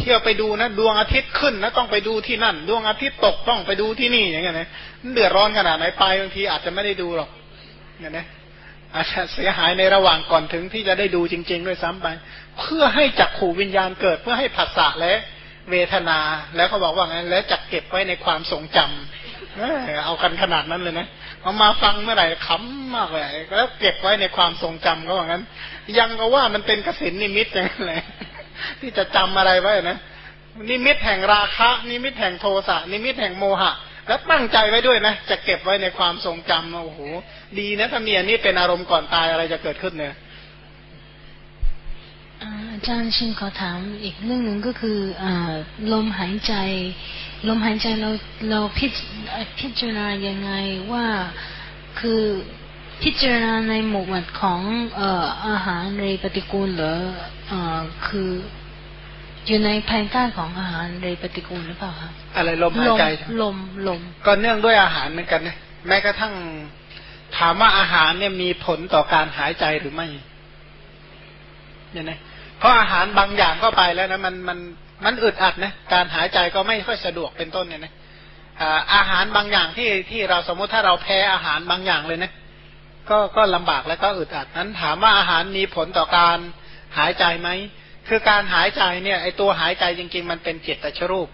เที่ยวไปดูนะ ดวงอาทิตย์ขึ้นนะต้องไปดูที่นั่น ดวงอาทิตย์ตกต้องไปดูที่นี่อย่างเงี้ยนะเดือดร้อนขนาดไหนไปบางทีอาจจะไม่ได้ดูหรอกอย่างนี้อาจจะเสียหายในระหว่างก่อนถึงที่จะได้ดูจริง ๆ ด้วยซ้ำไป เพื่อให้จักขู่วิญญาณเกิดเพื่อให้ผัสสะและเวทนา แล้วเขาบอกว่างั้น แล้วจักเก็บไว้ในความทรงจำเอากันขนาดนั้นเลยนะเอามาฟังเมื่อไหร่ขำมากเลยแล้วเก็บไว้ในความทรงจำก็ว่างั้น ยังก็ว่ามันเป็นกสินนิมิตอย่างนั้นเลย ที่จะจำอะไรไว้นะนิมิตแห่งราคะ นิมิตแห่งโทสะนิมิตแห่งโมหะ แล้วตั้งใจไว้ด้วยนะจะเก็บไว้ในความทรงจำโอ้โหดีนะถ้ามีอันนี้เป็นอารมณ์ก่อนตายอะไรจะเกิดขึ้นเนี่ยอาจารย์ชินขอถามอีกเรื่องหนึ่งก็คืออลมหายใจ ลมหายใจเราเราพิจพิจารณายังไงว่าคือ พิจารณาในหมวดของเอ่ออาหารในปฏิกูลหรือเอ่อคือ อยู่ในภายใต้ของอาหารในปฏิกูลหรือเปล่าครับอะไรลมหายใจลมลมก็เนื่องด้วยอาหารเหมือนกันนะแม้กระทั่งถามว่าอาหารเนี่ยมีผลต่อการหายใจหรือไม่เนี่ยนะเพราะอาหารบางอย่างก็ไปแล้วนะมันมันมันอึดอัดนะการหายใจก็ไม่ค่อยสะดวกเป็นต้นเนี่ยนะอาหารบางอย่างที่ที่เราสมมติถ้าเราแพ้อาหารบางอย่างเลยนะ ก็ก็ลำบากแล้วก็อึดอัดนั้นถามว่าอาหารมีผลต่อการหายใจไหมคือการหายใจเนี่ยไอตัวหายใจจริง ๆ มันเป็นจิตตชรูป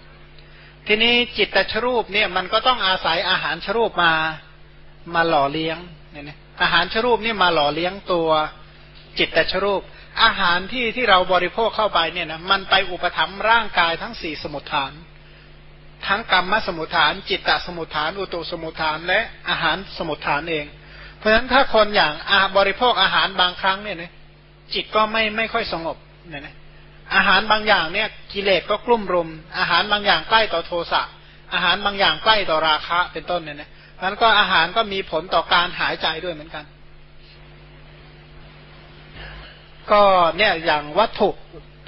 ทีนี้จิตตชรูปเนี่ยมันก็ต้องอาศัยอาหารชรูปมามาหล่อเลี้ยงเนี่ยอาหารชรูปนี่มาหล่อเลี้ยงตัวจิตตชรูป อาหารที่ที่เราบริโภคเข้าไปเนี่ยนะมันไปอุปถัมภ์ร่างกายทั้งสี่สมุทฐาน ทั้งกรรมสมุทฐาน จิตตสมุทฐาน อุตุสมุทฐานและอาหารสมุทฐานเอง เพราะฉะนั้นถ้าคนอย่างอาบริโภคอาหารบางครั้งเนี่ยนะจิตก็ไม่ไม่ค่อยสงบเนี่ยนะอาหารบางอย่างเนี่ยกิเลสก็กลุ่มรุม อาหารบางอย่างใกล้ต่อโทสะอาหารบางอย่างใกล้ต่อราคะเป็นต้นเนี่ยนะนั้นก็อาหารก็มีผลต่อการหายใจด้วยเหมือนกัน ก็เนี่ยอย่างวัตถุ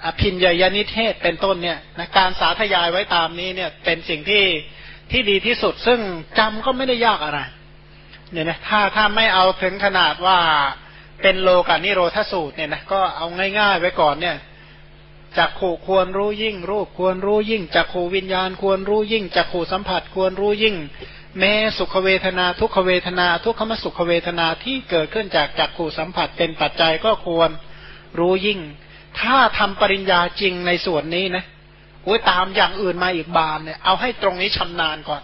อภินญยนิเทศเป็นต้นเนี่ยนะการสาธยายไว้ตามนี้เนี่ยเป็นสิ่งที่ที่ดีที่สุด ซึ่งจำก็ไม่ได้ยากอะไร เนี่ยนะถ้าถ้าไม่เอาถึงขนาดว่าเป็นโลกานิโรธสูตรเนี่ยนะก็เอาง่าย ๆ ไว้ก่อนเนี่ยจักขู่ควรรู้ยิ่ง รูปควรรู้ยิ่งจักขู่วิญญาณควรรู้ยิ่งจักขู่สัมผัสควรรู้ยิ่ง แม้สุขเวทนา ทุกขเวทนา ทุกขมสุขเวทนาที่เกิดขึ้นจากจักขู่สัมผัสเป็นปัจจัยก็ควรรู้ยิ่ง ถ้าทำปริญญาจริงในส่วนนี้นะโอ้ยตามอย่างอื่นมาอีกบานเนี่ยเอาให้ตรงนี้ชำนาญก่อน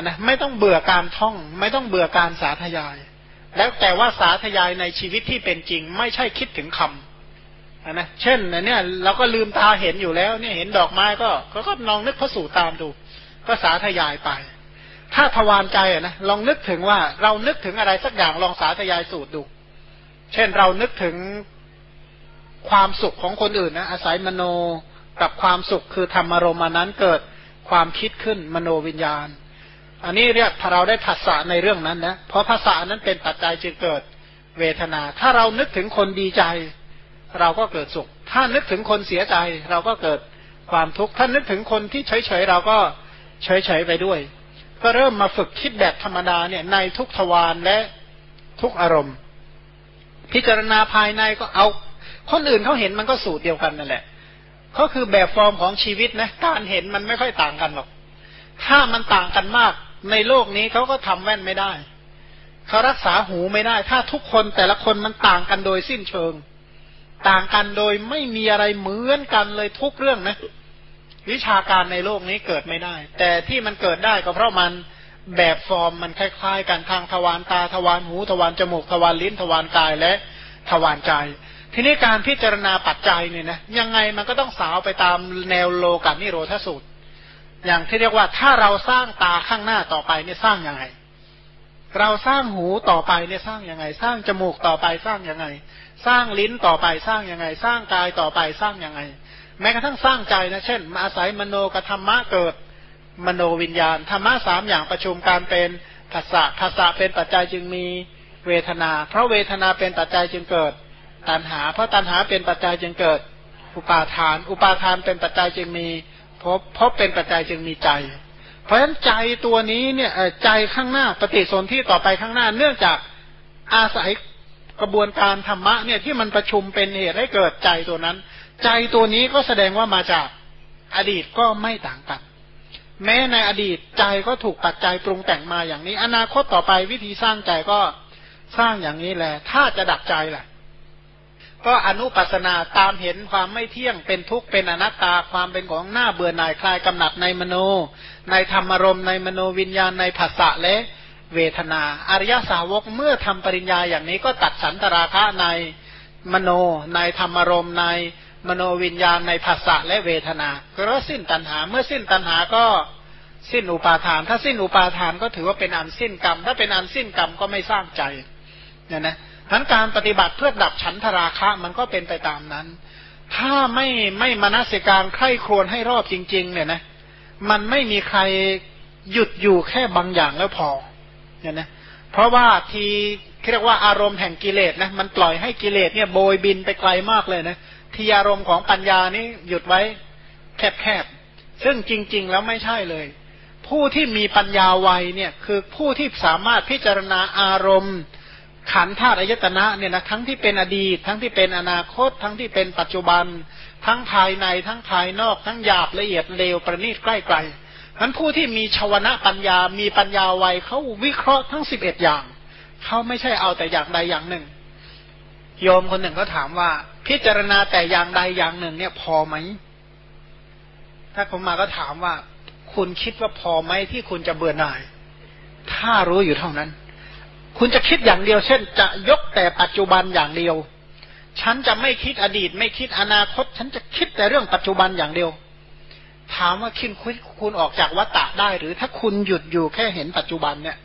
นนะไม่ต้องเบื่อการท่อง ไม่ต้องเบื่อการสาธยาย แล้วแต่ว่าสาธยายในชีวิตที่เป็นจริง ไม่ใช่คิดถึงคำนะเช่นเนี่ยเราก็ลืมตาเห็นอยู่แล้ว เนี่ยเห็นดอกไม้ก็ก็ก็ลองนึกพระสูตรตามดู ก็สาธยายไป ถ้าทวารใจอะนะลองนึกถึงว่าเรานึกถึงอะไรสักอย่างลองสาธยายสูตรดู เช่นเรานึกถึงความสุขของคนอื่นนะอาศัยมโนกับความสุขคือธรรมารมณ์นั้นเกิดความคิดขึ้นมโนวิญญาณ อันนี้เรียกถ้าเราได้ภาษาในเรื่องนั้นนะเพราะภาษานั้นเป็นปัจจัยจึงเกิดเวทนา ถ้าเรานึกถึงคนดีใจ เราก็เกิดสุข ถ้านึกถึงคนเสียใจ เราก็เกิดความทุกข์ถ้านึกถึงคนที่เฉยๆเราก็เฉยๆไปด้วย ก็เริ่มมาฝึกคิดแบบธรรมดาเนี่ยในทุกทวารและทุกอารมณ์ พิจารณาภายในก็เอา คนอื่นเขาเห็นมันก็สูตรเดียวกันนั่นแหละ ก็คือแบบฟอร์มของชีวิตนะการเห็นมันไม่ค่อยต่างกันหรอก ถ้ามันต่างกันมาก ในโลกนี้เขาก็ทำแว่นไม่ได้เขารักษาหูไม่ได้ ถ้าทุกคนแต่ละคนมันต่างกันโดยสิ้นเชิง ต่างกันโดยไม่มีอะไรเหมือนกันเลยทุกเรื่องนะ วิชาการในโลกนี้เกิดไม่ได้ แต่ที่มันเกิดได้ก็เพราะมันแบบฟอร์มมันคล้ายๆ กันทางทวารตาทวารหูทวารจมูกทวารลิ้นทวารกายและทวารใจ ทีนี้การพิจารณาปัจจัยเนี่ยนะยังไงมันก็ต้องสาวไปตามแนวโลกานิโรธสูตร อย่างที่เรียกว่าถ้าเราสร้างตาข้างหน้าต่อไปเนี่ยสร้างยังไง เราสร้างหูต่อไปเนี่ยสร้างยังไง สร้างจมูกต่อไปสร้างยังไง สร้างลิ้นต่อไปสร้างยังไง สร้างกายต่อไปสร้างยังไง แม้กระทั่งสร้างใจนะเช่น มาอาศัยมโนกธรรมะเกิด มโนวิญญาณธรรมะสามอย่างประชุมการเป็นภาษะภาษะเป็นปัจจัยจึงมีเวทนา เพราะเวทนาเป็นปัจจัยจึงเกิด ตัณหา เพราะตัณหาเป็นปัจจัยจึงเกิด อุปาทาน อุปาทานเป็นปัจจัยจึงมี พบพบเป็นปัจจัยจึงมีใจ เพราะฉะนั้นใจตัวนี้เนี่ยใจข้างหน้าปฏิสนธิต่อไปข้างหน้า เนื่องจากอาศัยกระบวนการธรรมะเนี่ยที่มันประชุมเป็นเหตุให้เกิดใจตัวนั้น ใจตัวนี้ก็แสดงว่ามาจากอดีตก็ไม่ต่างกัน แม้ในอดีตใจก็ถูกปัจจัยปรุงแต่งมาอย่างนี้ อนาคตต่อไปวิธีสร้างใจก็สร้างอย่างนี้แหละ ถ้าจะดับใจแหละ ก็อนุปัสนาตามเห็นความไม่เที่ยงเป็นทุกข์เป็นอนัตตาความเป็นของหน้าเบื่อหน่ายคลายกำหนัดในมโน ในธรรมรมในมโนวิญญาณในภาษะและเวทนา อริยสาวกเมื่อทำปริญญาอย่างนี้ก็ตัดสันตราคะในมโน ในธรรมรมในมโนวิญญาณในภาษะและเวทนา ก็สิ้นตัณหาเมื่อสิ้นตัณหาก็สิ้นอุปาทาน ถ้าสิ้นอุปาทานก็ถือว่าเป็นอันสิ้นกรรม ถ้าเป็นอันสิ้นกรรมก็ไม่สร้างใจเนี่ยนะ ทั้นการปฏิบัติเพื่อดับฉันทราคะมันก็เป็นไปตามนั้น ถ้าไม่ไม่มนสิการใคร่ครวญให้รอบจริง ๆ เนี่ยนะ มันไม่มีใครหยุดอยู่แค่บางอย่างแล้วพอ เนี่ยนะ เพราะว่าทีเรียกว่าอารมณ์แห่งกิเลสนะมันปล่อยให้กิเลสเนี่ยโบยบินไปไกลมากเลยนะทีอารมณ์ของปัญญานี่หยุดไว้แคบๆ ซึ่งจริง ๆ แล้วไม่ใช่เลย ผู้ที่มีปัญญาไวเนี่ยคือผู้ที่สามารถพิจารณาอารมณ์ ขันธาตุอายตนะเนี่ยนะทั้งที่เป็นอดีต ทั้งที่เป็นอนาคต ทั้งที่เป็นปัจจุบัน ทั้งภายในทั้งภายนอก ทั้งหยาบละเอียดเลวประณีตใกล้ไกลนั้นผู้ที่มีชวนะปัญญา มีปัญญาไวเขาวิเคราะห์ทั้งสิบเอ็ดอย่าง เขาไม่ใช่เอาแต่อย่างใดอย่างหนึ่ง โยมคนหนึ่งก็ถามว่า พิจารณาแต่อย่างใดอย่างหนึ่ง เนี่ยพอไหม ถ้าผมมาก็ถามว่า คุณคิดว่าพอไหมที่คุณจะเบื่อหน่าย ถ้ารู้อยู่เท่านั้น คุณจะคิดอย่างเดียว เช่น จะยกแต่ปัจจุบันอย่างเดียว ฉันจะไม่คิดอดีต ไม่คิดอนาคต ฉันจะคิดแต่เรื่องปัจจุบันอย่างเดียว ถามว่าคิดคุณคุณออกจากวัฏฏะได้ หรือถ้าคุณหยุดอยู่แค่เห็นปัจจุบันเนี่ย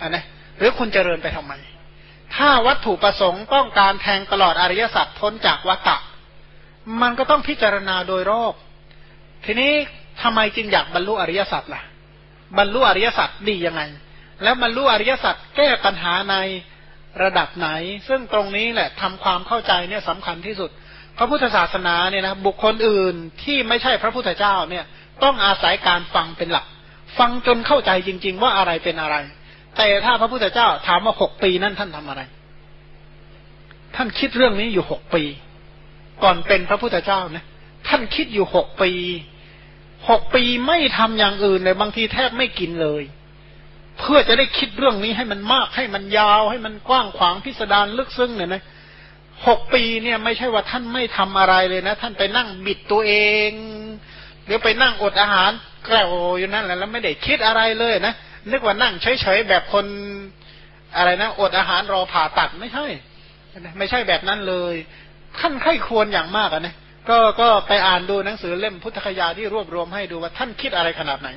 อันนะหรือคุณจเจริญไปทำไม ถ้าวัตถุประสงค์ต้องการแทงตลอดอริยสัจพ้นจากวัฏฏะมันก็ต้องพิจารณาโดยรอบ ทีนี้ทำไมจึงอยากบรรลุอริยสัจล่ะ บรรลุอริยสัจดียังไง แล้วมันรู้อริยสัจแก้ปัญหาในระดับไหน ซึ่งตรงนี้แหละทำความเข้าใจเนี่ยสำคัญที่สุด พระพุทธศาสนาเนี่ยนะบุคคลอื่นที่ไม่ใช่พระพุทธเจ้าเนี่ยต้องอาศัยการฟังเป็นหลัก ฟังจนเข้าใจจริง ๆ ว่าอะไรเป็นอะไร แต่ถ้าพระพุทธเจ้าถามว่าหกปีนั้นท่านทำอะไร ท่านคิดเรื่องนี้อยู่หกปี ก่อนเป็นพระพุทธเจ้านะท่านคิดอยู่หกปีหกปีไม่ทำอย่างอื่นเลยบางทีแทบไม่กินเลย เพื่อจะได้คิดเรื่องนี้ให้มันมากให้มันยาวให้มันกว้างขวางพิสดารลึกซึ้งเนี่ยนะหกปีเนี่ยไม่ใช่ว่าท่านไม่ทำอะไรเลยนะ ท่านไปนั่งบิดตัวเองหรือไปนั่งอดอาหารแกลวอยู่นั่นแหละแล้วไม่ได้คิดอะไรเลยนะนึกว่านั่งเฉยๆแบบคนอะไรนะอดอาหารรอผ่าตัดไม่ใช่ไม่ใช่แบบนั้นเลยท่านไข้ควรอย่างมากนะก็ก็ไปอ่านดูหนังสือเล่มพุทธคยาที่รวบรวมให้ดูว่าท่านคิดอะไรขนาดไหน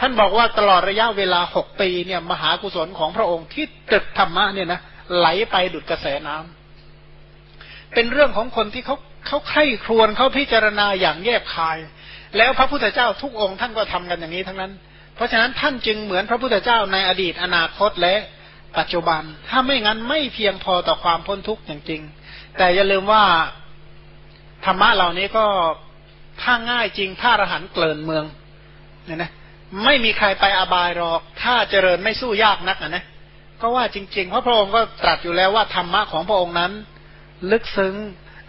ท่านบอกว่าตลอดระยะเวลาหกปีเนี่ย มหากุศลของพระองค์ที่ตึกธรรมะเนี่ยนะไหลไปดุดกระแสน้ำเป็นเรื่องของคนที่เขาเขาไข้ครวนเขาพิจารณาอย่างแยบคาย แล้วพระพุทธเจ้าทุกองค์ท่านก็ทำกันอย่างนี้ทั้งนั้น เพราะฉะนั้นท่านจึงเหมือนพระพุทธเจ้าในอดีตอนาคตและปัจจุบัน ถ้าไม่งั้นไม่เพียงพอต่อความพ้นทุกข์อย่างจริง แต่อย่าลืมว่าธรรมะเหล่านี้ก็ถ้าง่ายจริงถ้าอรหันเกลินเมืองเนี่ยนะ ไม่มีใครไปอบายหรอก ถ้าเจริญไม่สู้ยากนักนะก็ว่าจริงๆ เพราะพระองค์ก็ตรัสอยู่แล้วว่าธรรมะของพระองค์นั้น ลึกซึ้ง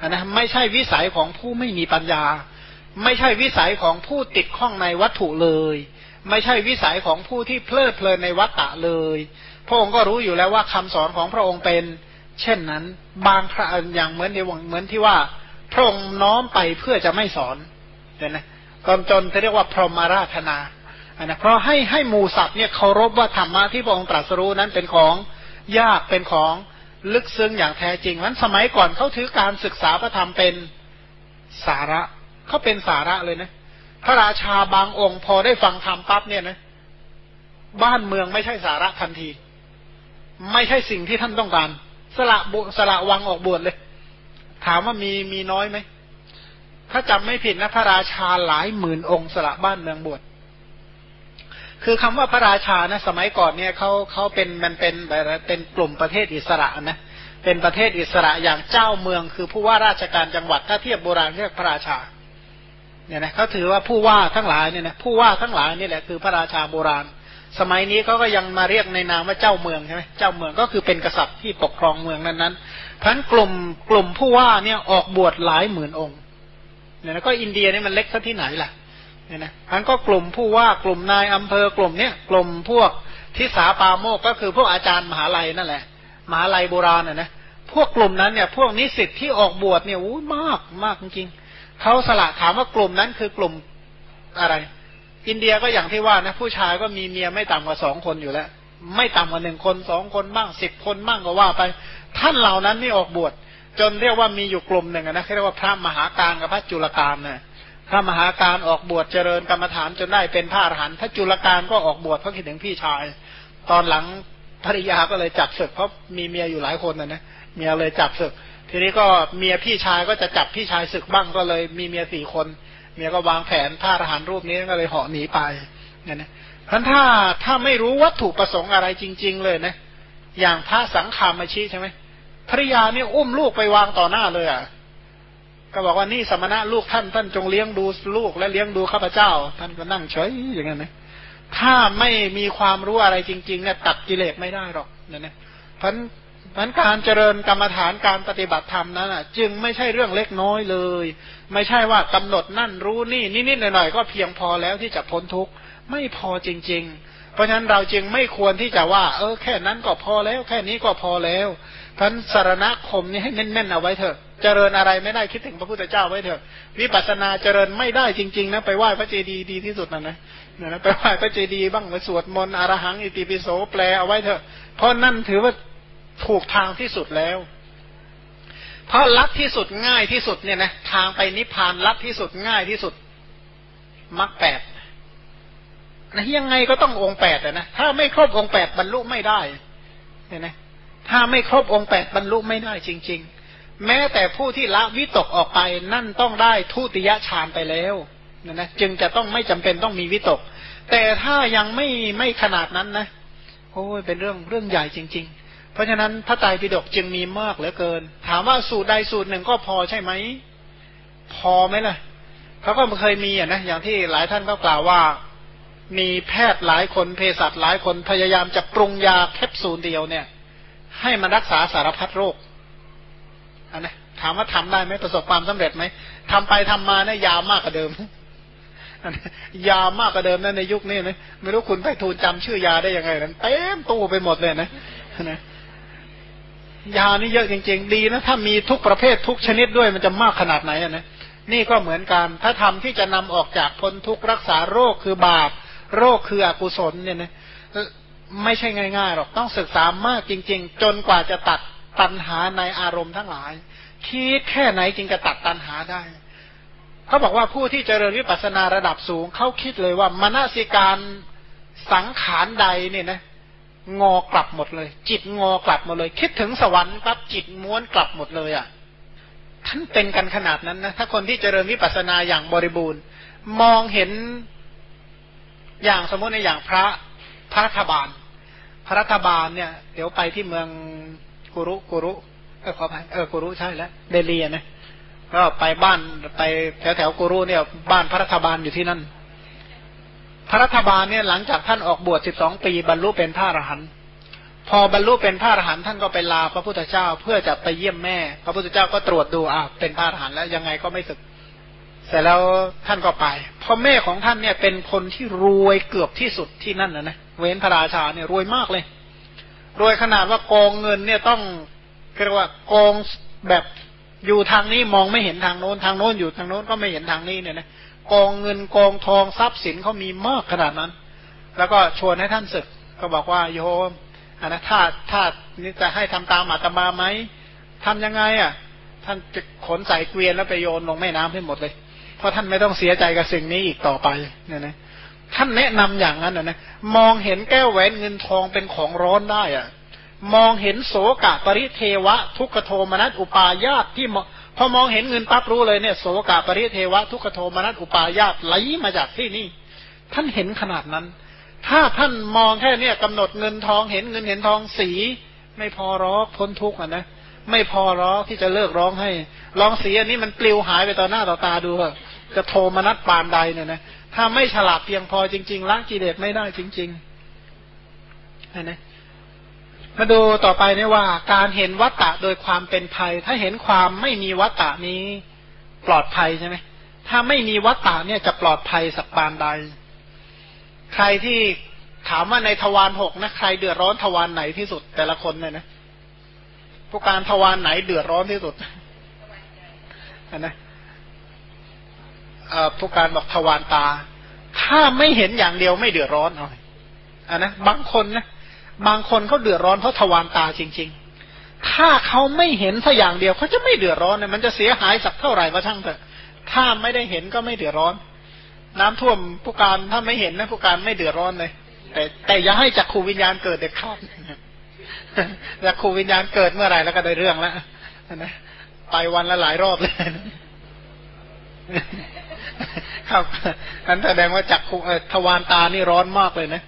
นะไม่ใช่วิสัยของผู้ไม่มีปัญญา ไม่ใช่วิสัยของผู้ติดข้องในวัตถุเลย ไม่ใช่วิสัยของผู้ที่เพลิดเพลินในวัตตะเลย พระองค์ก็รู้อยู่แล้วว่าคำสอนของพระองค์เป็น เช่นนั้น บางพระอย่างเหมือนในเหมือนที่ว่า พระองค์น้อมไปเพื่อจะไม่สอนเห็นไหมตอนจนเรียกว่าพรหมาราธนา นะเพราะให้ให้หมูสัตว์เนี่ยเคารพว่าธรรมะที่พระองค์ตรัสรู้นั้นเป็นของยากเป็นของลึกซึ้งอย่างแท้จริงนั้นสมัยก่อนเขาถือการศึกษาพระธรรมเป็นสาระเขาเป็นสาระเลยนะพระราชาบางองค์พอได้ฟังธรรมปั๊บเนี่ยนะ บ้านเมืองไม่ใช่สาระทันที ไม่ใช่สิ่งที่ท่านต้องการ สละบุสละวังออกบวชเลย ถามว่ามีมีน้อยไหมถ้าจำไม่ผิดนะพระราชาหลายหมื่นองค์สละบ้านเมืองบวช คือคำว่าพระราชานะสมัยก่อนเนี่ยเขาเขาเป็นมันเป็นเป็นกลุ่มประเทศอิสระนะเป็นประเทศอิสระอย่างเจ้าเมือง คือผู้ว่าราชการจังหวัดถ้าเทียบโบราณเรียกพระราชาเนี่ยนะเขาถือว่าผู้ว่าทั้งหลายเนี่ยนะผู้ว่าทั้งหลายนี่แหละคือพระราชาโบราณ สมัยนี้เขาก็ยังมาเรียกในนามว่าเจ้าเมืองใช่ไหมเจ้าเมืองก็คือเป็นกษัตริย์ที่ปกครองเมืองนั้นนั้นพันกลุ่มกลุ่มผู้ว่าเนี่ยออกบวชหลายหมื่นองค์เนี่ยนะก็อินเดียนี่มันเล็กซะที่ไหนล่ะ เนี่ยนะมันก็กลุ่มผู้ว่ากลุ่มนายอำเภอกลุ่มเนี้ยกลุ่มพวกทิสาปาโมกก็คือพวกอาจารย์มหาลัยนั่นแหละมหาลัยโบราณน่ะนะพวกกลุ่มนั้นเนี่ย พวกนิสิตที่ออกบวชเนี่ยอู้มากมากจริงๆเขาสละถามว่ากลุ่มนั้นคือกลุ่มอะไร อินเดียก็อย่างที่ว่านะ ผู้ชายก็มีเมียไม่ต่ำกว่าสองคนอยู่แล้ว ไม่ต่ำกว่าหนึ่งคนสองคนบ้างสิบคนบ้างก็ว่าไป ท่านเหล่านั้นนี่ออกบวชจนเรียกว่ามีอยู่กลุ่มหนึ่งนะเรียกว่าพระมหาการกับพระจุลการนะ พระมหาการออกบวชเจริญกรรมฐานจนได้เป็นพระอรหันต์พระจุลการก็ออกบวชเพราะคิดถึงพี่ชาย ตอนหลังภริยาก็เลยจับศึกเพราะมีเมียอยู่หลายคนนะนะเมียเลยจับศึก ทีนี้ก็เมียพี่ชายก็จะจับพี่ชายศึกบ้างก็เลยมีเมียสี่คน เมียก็วางแผนพระอรหันต์รูปนี้ก็เลยเหาะหนีไปเนี่ยนะเพราะถ้าถ้าไม่รู้วัตถุประสงค์อะไรจริง ๆ เลยนะ อย่างพระสังฆามาชีใช่ไหมภริยาเนี่ยอุ้มลูกไปวางต่อหน้าเลยอะ ก็บอกว่านี่สมณะลูกท่านท่านจงเลี้ยงดูลูกและเลี้ยงดูข้าพเจ้า ท่านก็นั่งเฉยอย่างนั้นนะถ้าไม่มีความรู้อะไรจริง ๆ เนี่ยตัดกิเลสไม่ได้หรอกเนี่ยนะเพราะนั้นการเจริญกรรมฐานการปฏิบัติธรรมนั้นอะ จึงไม่ใช่เรื่องเล็กน้อยเลย ไม่ใช่ว่ากำหนดนั่นรู้นี่นิดๆหน่อยๆก็เพียงพอแล้วที่จะพ้นทุกข์ไม่พอจริง ๆ เพราะฉะนั้นเราจึงไม่ควรที่จะว่า เออแค่นั้นก็พอแล้ว แค่นี้ก็พอแล้ว ท่านสารณคมนี่ให้แน่นๆเอาไว้เถอะ เจริญอะไรไม่ได้คิดถึงพระพุทธเจ้าไว้เถอะ วิปัสสนาเจริญไม่ได้จริง ๆ นะไปไหว้พระเจดีย์ดีที่สุดนะนะนะไปไหว้พระเจดีย์บ้างไปสวดมนต์อรหังอิติปิโสแปลเอาไว้เถอะ เพราะนั่นถือว่าถูกทางที่สุดแล้ว เพราะลัดที่สุดง่ายที่สุดเนี่ยนะทางไปนิพพานลัดที่สุดง่ายที่สุดมรรคแปดนะยังไงก็ต้ององค์แปดนะถ้าไม่ครบองค์แปดบรรลุไม่ได้เห็นไหม ถ้าไม่ครบองค์แปดบรรลุไม่ได้จริง ๆ แม้แต่ผู้ที่ละวิตกออกไปนั่นต้องได้ทุติยฌานไปแล้วนะนะจึงจะต้องไม่จำเป็นต้องมีวิตก แต่ถ้ายังไม่ไม่ขนาดนั้นนะโอ้ยเป็นเรื่องเรื่องใหญ่จริง ๆ เพราะฉะนั้นพระไตรปิฎกจึงมีมากเหลือเกิน ถามว่าสูตรใดสูตรหนึ่งก็พอใช่ไหมพอไหมล่ะเขาก็เคยมีอะนะอย่างที่หลายท่านก็กล่าวว่า มีแพทย์หลายคนเภสัชหลายคนพยายามจะปรุงยาแคปซูลเดียวเนี่ย ให้มันรักษาสารพัดโรคอันนะถามว่าทำได้ไหมประสบความสำเร็จไหมทำไปทำมาเนี่ยยาวมากกว่าเดิมยาวมากกว่าเดิมนะในยุคนี้นะไม่รู้คุณไปทูลจำชื่อยาได้ยังไงนั้นเต็มตู้ไปหมดเลยนะนะยานี่เยอะจริง ๆ ดีนะถ้ามีทุกประเภททุกชนิดด้วยมันจะมากขนาดไหนนะนี่ก็เหมือนกันถ้าทำที่จะนำออกจากพ้นทุกรักษาโรคคือบาปโรคคืออกุศลเนี่ยนะ ไม่ใช่ง่ายๆหรอกต้องศึกษามากจริง ๆ จนกว่าจะตัดตัณหาในอารมณ์ทั้งหลาย คิดแค่ไหนจึงจะตัดตัณหาได้เขาบอกว่าผู้ที่เจริญวิปัสสนาระดับสูงเขาคิดเลยว่ามนสิการสังขารใดเนี่ยนะงอกลับหมดเลย จิตงอกลับหมดเลย คิดถึงสวรรค์ปั๊บจิตม้วนกลับหมดเลยอะ่ะท่านเป็นกันขนาดนั้นนะถ้าคนที่เจริญวิปัสสนาอย่างบริบูรณ์ มองเห็นอย่างสมมติในอย่างพระ พระรัฐบาล พระรัฐบาลเนี่ย เดี๋ยวไปที่เมืองกุรุกุรุเออขอไปเออกุรุใช่แล้วเดลีนะก็ไปบ้านไปแถวแถวกุรุเนี่ย บ้านพระรัฐบาลอยู่ที่นั่น พระรัฐบาลเนี่ยหลังจากท่านออกบวชสิบสองปีบรรลุเป็นพระอรหันต์พอบรรลุเป็นพระอรหันต์ท่านก็ไปลาพระพุทธเจ้าเพื่อจะไปเยี่ยมแม่ พระพุทธเจ้าก็ตรวจดูอ่าเป็นพระอรหันต์แล้วยังไงก็ไม่สึก เสร็จแล้วท่านก็ไปพ่อแม่ของท่านเนี่ยเป็นคนที่รวยเกือบที่สุดที่นั่นนะนะเว้นพระราชาเนี่ยรวยมากเลย รวยขนาดว่ากองเงินเนี่ยต้องเรียกว่ากองแบบอยู่ทางนี้มองไม่เห็นทางโน้นทางโน้นอยู่ทางโน้นก็ไม่เห็นทางนี้เนี่ยนะกองเงินกองทองทรัพย์สินเขามีมากขนาดนั้น แล้วก็ชวนให้ท่านศึก ก็บอกว่าโยมอันนะถ้าถ้านี่จะให้ทำตามอาตมาไหมทำยังไงอะ ท่านจะขนใส่เกวียนแล้วไปโยนลงแม่น้ำให้หมดเลย เพราะท่านไม่ต้องเสียใจกับสิ่งนี้อีกต่อไปเนี่ยนะท่านแนะนำอย่างนั้นนะนะมองเห็นแก้วแหวนเงินทองเป็นของร้อนได้อะมองเห็นโสกะปริเทวะ ทุกขโทมนัสอุปายาตที่พอมองเห็นเงินปั๊บรู้เลยเนี่ยโสกะปริเทวะ ทุกขโทมนัสอุปายาตไหลมาจากที่นี่ ท่านเห็นขนาดนั้น ถ้าท่านมองแค่เนี่ยกำหนดเงินทองเห็นเงินเห็นทองสี ไม่พอรอกพ้นทุกข์อะนะ ไม่พอรอกที่จะเลิกร้องให้ลองเสีอันนี้มันปลิวหายไปต่อหน้าต่อตาดูจะโทมนัสปานใดเนี่ยนะถ้าไม่ฉลาดเพียงพอจริงๆละกิเลสไม่ได้จริงๆนะมาดูต่อไปเนี่ยว่า การเห็นวัตตะโดยความเป็นภัย ถ้าเห็นความไม่มีวัตตะนี้ปลอดภัยใช่ไหมถ้าไม่มีวัตตะเนี่ยจะปลอดภัยสักปานใด ใครที่ถามว่าในทวารหกนะใครเดือดร้อนทวารไหนที่สุดแต่ละคนเนี่ยนะ ผู้การทวารไหนเดือดร้อนที่สุดนะผู้การบอกทวารตา ถ้าไม่เห็นอย่างเดียวไม่เดือดร้อนเอาอันนะบางคนนะบางคนเขาเดือดร้อนเพราะทวารตาจริง ๆ ถ้าเขาไม่เห็นสักอย่างเดียวเขาจะไม่เดือดร้อนเนี่ยมันจะเสียหายสักเท่าไหร่ก็ช่างเถอะถ้าไม่ได้เห็นก็ไม่เดือดร้อน น้ำท่วมผู้การถ้าไม่เห็นนะผู้การไม่เดือดร้อนเลยแต่แต่อย่าให้จักขูวิญญาณเกิดเด็ดขาด จักขูวิญญาณเกิดเมื่อไหร่แล้วก็ได้เรื่องแล้วนะไปวันละหลายรอบเลยครับนั้นแสดงว่าจักขูทวารตานี่ร้อนมากเลยนะ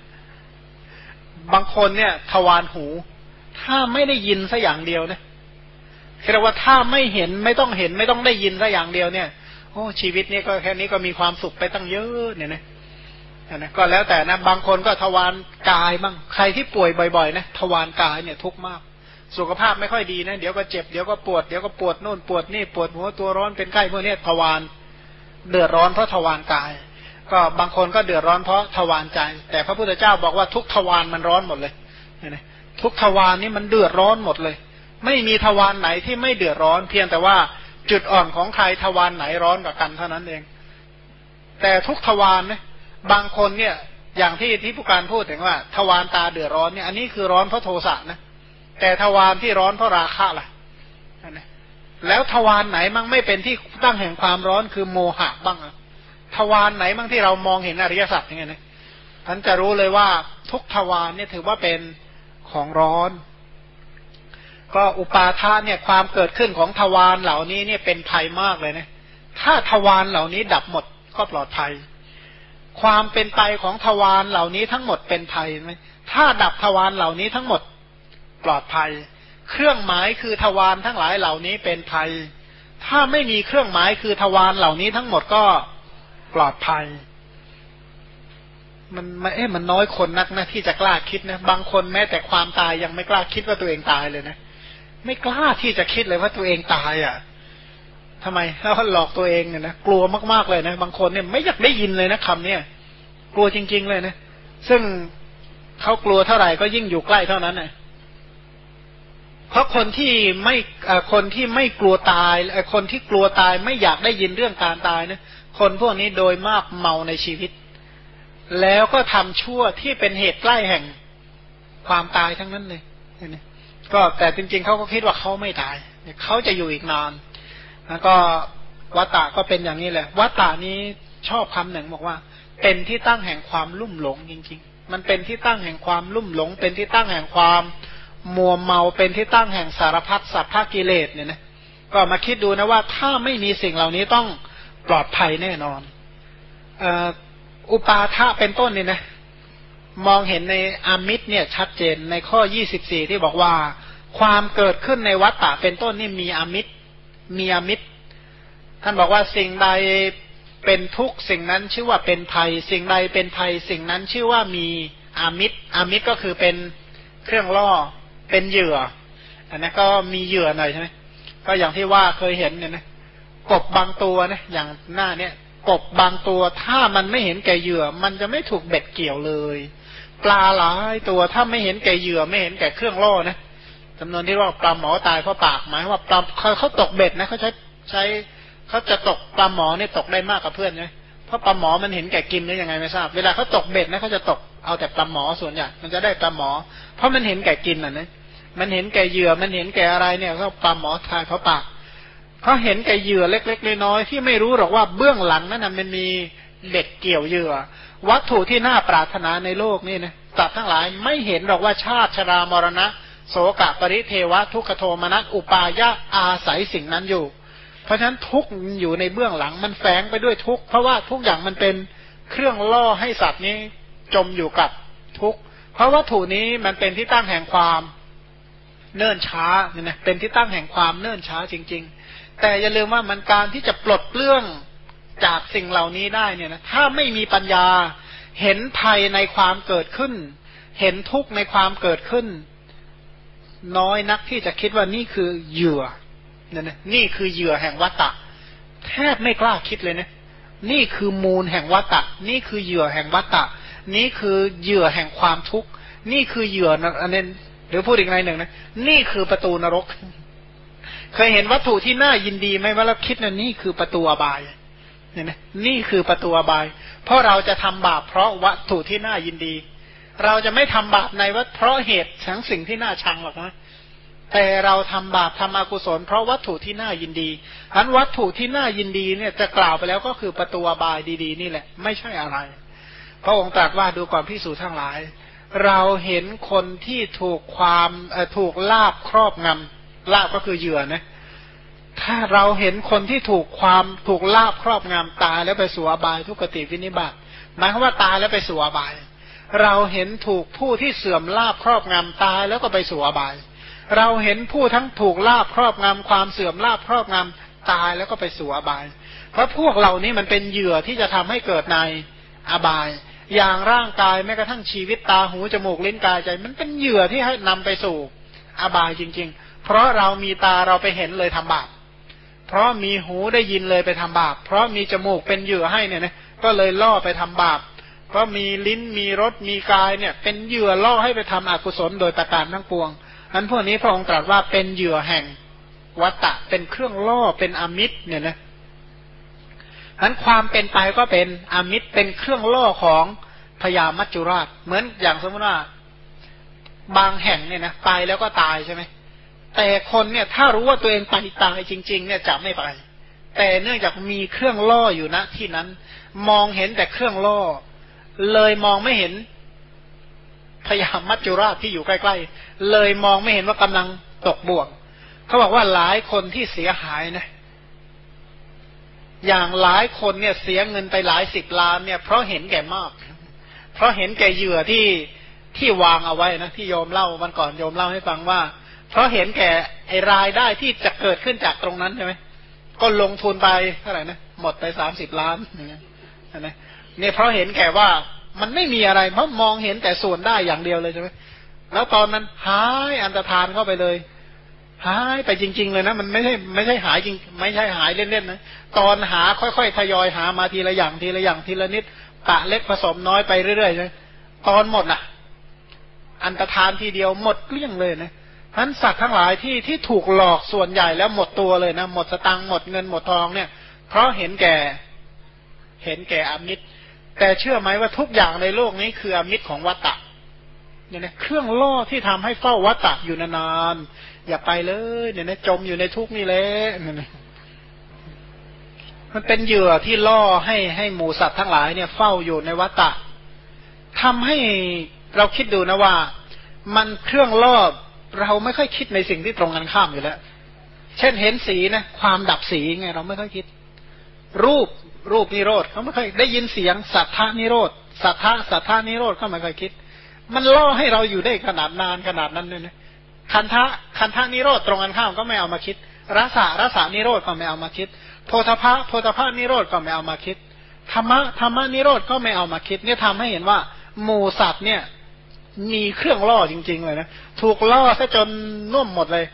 บางคนเนี่ย ทวารหู ถ้าไม่ได้ยินสัอย่างเดียวนะเรียกว่าถ้าไม่เห็นไม่ต้องเห็น ไม่ต้องได้ยินสัอย่างเดียวเนี่ย โอ้ชีวิตนี้ก็แค่นี้ก็มีความสุขไปตั้งเยอะเนี่ยนะ นะก็แล้วแต่นะ บางคนก็ทวารกายบ้างใครที่ป่วยบ่อยๆนะทวารกายเนี่ยทุกข์มาก สุขภาพไม่ค่อยดีนะเดี๋ยวก็เจ็บเดี๋ยวก็ปวดเดี๋ยวก็ปวดโน่นปวดนี่ปวดหัวตัวร้อนเป็นไข้พวกนี้ทวารเดือดร้อนเพราะทวารกาย ก็บางคนก็เดือดร้อนเพราะทวารใจ แต่พระพุทธเจ้าบอกว่าทุกทวารมันร้อนหมดเลยนะทุกทวารนี่มันเดือดร้อนหมดเลย ไม่มีทวารไหนที่ไม่เดือดร้อน เพียงแต่ว่าจุดอ่อนของใครทวารไหนร้อนกว่ากันเท่านั้นเอง แต่ทุกทวารเนี่ย บางคนเนี่ย อย่างที่ที่ผู้การพูดถึงว่า ทวารตาเดือดร้อนเนี่ย อันนี้คือร้อนเพราะโทสะนะแต่ทวารที่ร้อนเพราะราคะล่ะนะแล้วทวารไหนมั่งไม่เป็นที่ตั้งแห่งความร้อนคือโมหะบ้างทวารไหนบ้างที่เรามองเห็นอริยสัจอย่างเงี้ยนะท่านจะรู้เลยว่าทุกทวารเนี่ยถือว่าเป็นของร้อน ก็อุปาทานเนี่ยความเกิดขึ้นของทวารเหล่านี้เนี่ยเป็นภัยมากเลยนะ ถ้าทวารเหล่านี้ดับหมดก็ปลอดภัย ความเป็นไปของทวารเหล่านี้ทั้งหมดเป็นภัยไหมถ้าดับทวารเหล่านี้ทั้งหมดปลอดภัย เครื่องหมายคือทวารทั้งหลายเหล่านี้เป็นภัย ถ้าไม่มีเครื่องหมายคือทวารเหล่านี้ทั้งหมดก็ปลอดภัย มันเอ๊ะมันน้อยคนนักนะที่จะกล้าคิดนะ บางคนแม้แต่ความตายยังไม่กล้าคิดว่าตัวเองตายเลยนะ ไม่กล้าที่จะคิดเลยว่าตัวเองตายอะ ทำไมแล้วหลอกตัวเองเนี่ยนะกลัวมากๆเลยนะบางคนเนี่ยไม่อยากได้ยินเลยนะคำเนี้ยกลัวจริง ๆ เลยนะซึ่งเขากลัวเท่าไหร่ก็ยิ่งอยู่ใกล้เท่านั้นนะเพราะคนที่ไม่คนที่ไม่กลัวตายคนที่กลัวตายไม่อยากได้ยินเรื่องการตายนะคนพวกนี้โดยมากเมาในชีวิต แล้วก็ทำชั่วที่เป็นเหตุใกล้แห่งความตายทั้งนั้นเลยก็แต่จริงๆเขาก็คิดว่าเขาไม่ตายเขาจะอยู่อีกนาน แล้วก็วัตตะก็เป็นอย่างนี้แหละ วัตตะนี้ชอบคำหนึ่งบอกว่า เป็นที่ตั้งแห่งความลุ่มหลงจริง ๆ มันเป็นที่ตั้งแห่งความลุ่มหลง เป็นที่ตั้งแห่งความมัวเมา เป็นที่ตั้งแห่งสารพัดสัพพกิเลสเนี่ยนะก็มาคิดดูนะว่าถ้าไม่มีสิ่งเหล่านี้ต้องปลอดภัยแน่นอนอุปาทะเป็นต้นเนี่ยนะ มองเห็นในอามิตรเนี่ยชัดเจนในข้อยี่สิบสี่ที่บอกว่า ความเกิดขึ้นในวัฏฏะเป็นต้นนี่มีอามิตร มีอามิตร ท่านบอกว่าสิ่งใดเป็นทุกสิ่งนั้นชื่อว่าเป็นภัย สิ่งใดเป็นภัย สิ่งนั้นชื่อว่ามีอามิตรอามิตรก็คือเป็นเครื่องล่อเป็นเหยื่อ อันนี้นก็มีเหยื่อหน่อยใช่ไหมก็อย่างที่ว่าเคยเห็นเนี่ยนะกบบางตัวนะอย่างหน้าเนี่ยกบบางตัวถ้ามันไม่เห็นแก่เหยื่อ มันจะไม่ถูกเบ็ดเกี่ยวเลย ปลาหลายตัวถ้าไม่เห็นแก่เหยื่อไม่เห็นแก่เครื่องล่อนะ จำนวนที่ว่าปลาหมอตายเพราะปากหมายว่าปลาเขาเขาตกเบ็ดนะเขาใช้ใช้เขาจะตกปลาหมอเนี่ยตกได้มากกว่าเพื่อนไงเพราะปลาหมอมันเห็นแก่กินหรือยังไงไม่ทราบ เวลาเขาตกเบ็ดนะเขาจะตกเอาแต่ปลาหมอส่วนใหญ่มันจะได้ปลาหมอ เพราะมันเห็นแก่กินอะนะมันเห็นแก่เหยื่อมันเห็นแก่อะไรเนี่ยเขาปลาหมอทายเพราะปากเขาเห็นแก่เหยื่อเล็กๆน้อยๆที่ไม่รู้หรอกว่าเบื้องหลังนั้นมันมีเด็กเกี่ยวเหยื่อ วัตถุที่น่าปรารถนาในโลกนี่นะสัตว์ทั้งหลายไม่เห็นหรอกว่าชาติชรามรณะ โสกะปริเทวะทุกขโทมนัสอุปายะอาศัยสิ่งนั้นอยู่ เพราะฉะนั้นทุกอยู่ในเบื้องหลังมันแฝงไปด้วยทุกเพราะว่าทุกอย่างมันเป็นเครื่องล่อให้สัตว์นี้จมอยู่กับทุกเพราะวัตถุนี้มันเป็นที่ตั้งแห่งความเนิ่นช้าเนี่ยนะเป็นที่ตั้งแห่งความเนิ่นช้าจริง ๆ แต่อย่าลืมว่ามันการที่จะปลดเปลื้องจากสิ่งเหล่านี้ได้เนี่ยนะถ้าไม่มีปัญญาเห็นภัยในความเกิดขึ้น เห็นทุกข์ในความเกิดขึ้น น้อยนักที่จะคิดว่านี่คือเหยื่อนี่นะนี่คือเหยื่อแห่งวัตตะ แทบไม่กล้าคิดเลยนะ นี่คือมูลแห่งวัตตะ นี่คือเหยื่อแห่งวัตตะ นี่คือเหยื่อแห่งความทุกข์ นี่คือเหยื่ออันนี้หรือพูดอีกในหนึ่งนะ นี่คือประตูนรก เคยเห็นวัตถุที่น่ายินดีไหมว่าเราคิดนะนี่คือประตูอบายเนี่ยนะนี่คือประตูอบาย เพราะเราจะทำบาปเพราะวัตถุที่น่ายินดี เราจะไม่ทำบาปในวัตเพราะเหตุทั้งสิ่งที่น่าชังหรอกนะแต่เราทำบาปทำอกุศล เพราะวัตถุที่น่ายินดีอันวัตถุที่น่ายินดีเนี่ยจะกล่าวไปแล้วก็คือประตูบายดี ๆ นี่แหละ ไม่ใช่อะไร พระองค์ตรัสว่าดูก่อนพิสูจทั้งหลาย เราเห็นคนที่ถูกความถูกลาบครอบงำลาบก็คือเหยื่อนะถ้าเราเห็นคนที่ถูกความถูกลาบครอบงำตายแล้วไปสู่อบายทุกติวินิบาตหมายความว่าตายแล้วไปสู่อบาย เราเห็นถูกผู้ที่เสื่อมลาบครอบงำตายแล้วก็ไปสู่อบาย เราเห็นผู้ทั้งถูกลาบครอบงำความเสื่อมลาบครอบงำตายแล้วก็ไปสู่อบาย เพราะพวกเหล่านี้มันเป็นเหยื่อที่จะทำให้เกิดในอบาย อย่างร่างกายแม้กระทั่งชีวิตตาหูจมูกลิ้นกายใจ มันเป็นเหยื่อที่ให้นำไปสู่อบายจริง ๆ เพราะเรามีตาเราไปเห็นเลยทำบาปเพราะมีหูได้ยินเลยไปทำบาป เพราะมีจมูกเป็นเหยื่อให้เนี่ยนะก็เลยล่อไปทำบาป เพราะมีลิ้นมีรสมีกายเนี่ย เป็นเหยื่อล่อให้ไปทำอกุศลโดยประการทั้งปวงอันพวกนี้พระองค์ตรัสว่าเป็นเหยื่อแห่งวัตตะเป็นเครื่องล่อเป็นอมิตรเนี่ยนะอันความเป็นไปก็เป็นอมิตรเป็นเครื่องล่อของพญามัจจุราช เหมือนอย่างสมมติว่าบางแห่งเนี่ยนะไปแล้วก็ตายใช่ไหมแต่คนเนี่ยถ้ารู้ว่าตัวเองไปตายจริง ๆ เนี่ยจะไม่ไป แต่เนื่องจากมีเครื่องล่ออยู่ณที่นั้น มองเห็นแต่เครื่องล่อ เลยมองไม่เห็นพยามัจจุราชที่อยู่ใกล้ๆ เลยมองไม่เห็นว่ากำลังตกบ่วง เขาบอกว่าหลายคนที่เสียหายนะ อย่างหลายคนเนี่ยเสียเงินไปหลายสิบล้านเนี่ย เพราะเห็นแก่มาก เพราะเห็นแก่เหยื่อที่ที่วางเอาไว้นะที่โยมเล่าวันก่อนโยมเล่าให้ฟังว่า เพราะเห็นแก่ไอรายได้ที่จะเกิดขึ้นจากตรงนั้นใช่ไหมก็ลงทุนไปเท่าไหร่นะหมดไปสามสิบล้านอย่างเงี้ยนะ เนี่ยเพราะเห็นแก่ว่ามันไม่มีอะไรเพราะมองเห็นแต่ส่วนได้อย่างเดียวเลยใช่ไหมแล้วตอนนั้นหายอันตรธานเข้าไปเลยหายไปจริง ๆ เลยนะมันไม่ใช่ไม่ใช่หายจริง ไม่ใช่หายเล่นๆนะตอนหาค่อยๆทยอยหามาทีละอย่างทีละอย่างทีละนิดปะเล็กผสมน้อยไปเรื่อยๆใช่ตอนหมดน่ะ อันตรธานทีเดียวหมดเกลี้ยงเลยนะทั้นสัตว์ทั้งหลายที่ที่ถูกหลอกส่วนใหญ่แล้วหมดตัวเลยนะหมดสตังค์หมดเงินหมดทองเนี่ย เพราะเห็นแก่ เห็นแก่อมิตร แต่เชื่อไหมว่าทุกอย่างในโลกนี้คืออมิตรของวัตตะเนี่ยนะเครื่องล่อที่ทำให้เฝ้าวัตตะอยู่นานๆอย่าไปเลยเนี่ยนะจมอยู่ในทุกนี่แหละเนี่ยมันเป็นเหยื่อที่ล่อให้ให้หมูสัตว์ทั้งหลายเนี่ยเฝ้าอยู่ในวัตตะทำให้เราคิดดูนะว่า มันเครื่องล่อเราไม่ค่อยคิดในสิ่งที่ตรงกันข้ามอยู่แล้ว เช่นเห็นสีนะความดับสีไงเราไม่ค่อยคิด รูป รูปนิโรธเขาไม่เคยได้ยินเสียงสัทธานิโรธสัทธาสัทธานิโรธเขาไม่เคยคิด มันล่อให้เราอยู่ได้ขนาดนานขนาดนั้นเลยนะคันทะคันทะนิโรธตรงกันข้ามก็ไม่เอามาคิดรสารสานิโรธก็ไม่เอามาคิด โพธพะโพธพะนิโรธก็ไม่เอามาคิดธรรมะธรรมะนิโรธก็ไม่เอามาคิด เนี่ยทำให้เห็นว่าหมูสัตว์เนี่ย มีเครื่องล่อจริง ๆ เลยนะถูกล่อซะจนนุ่มหมดเลย